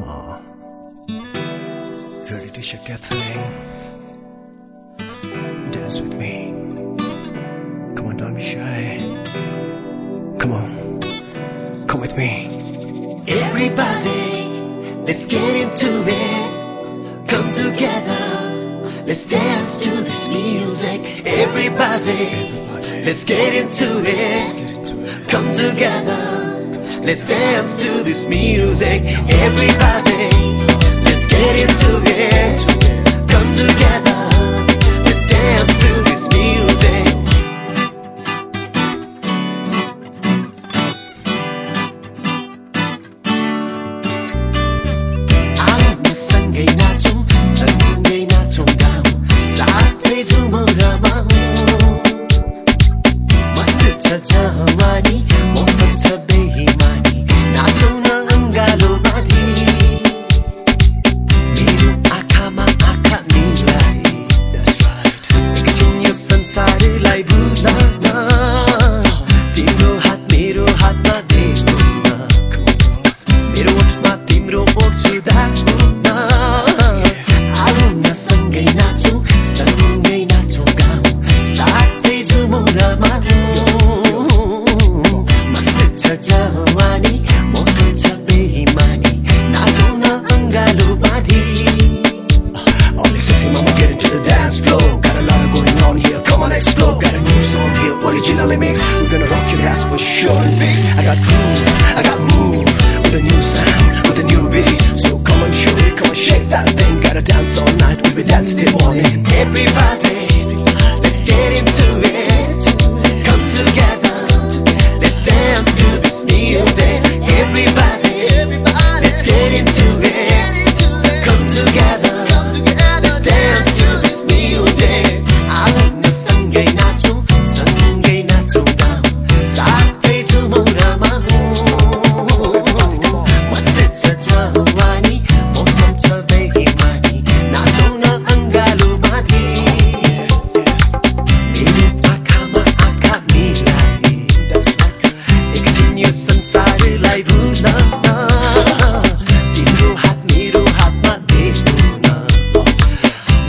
Mama. Ready to shake your thing? Dance with me. Come on, don't be shy. Come on, come with me. Everybody, let's get into it. Come together, let's dance to this music. Everybody, let's get into it. Come together, let's dance to this music. Everybody, let's get into it. Come together, they Everybody, let's get into it. Come together, let's dance to this music. Everybody, let's get into it. Come together, let's dance to this music.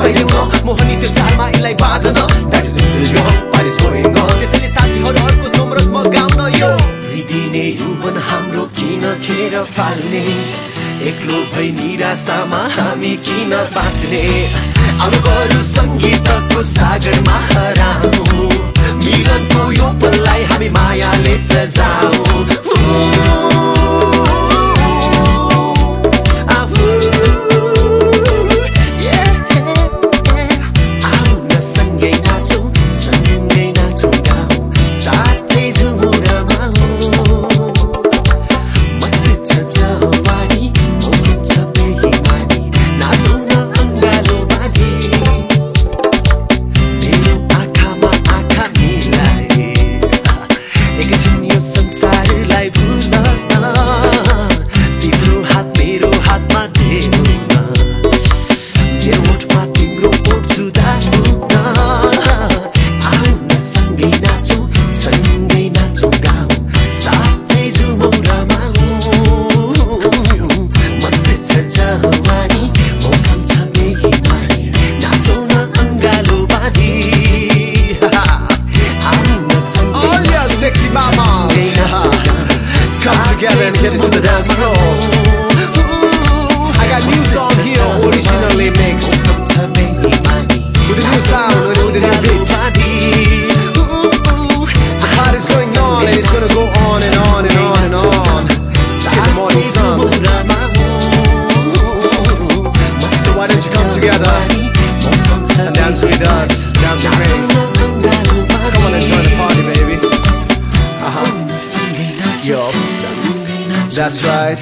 न मोहनी त्यो चालमा यसलाई बाँधन is still your what is going on? त्यसैले साथीहरू अर्को सोमरसमा gown यो दिने यौवन हाम्रो किन खेर फाल्ने एक्लो भई निराशामा हामी किन बाँच्ने अब बरु सङ्गीतको सागरमा हराउँ मिलनको यो पललाई हामी मायाले Sajao the time. Together and get into the dance floor. That's right.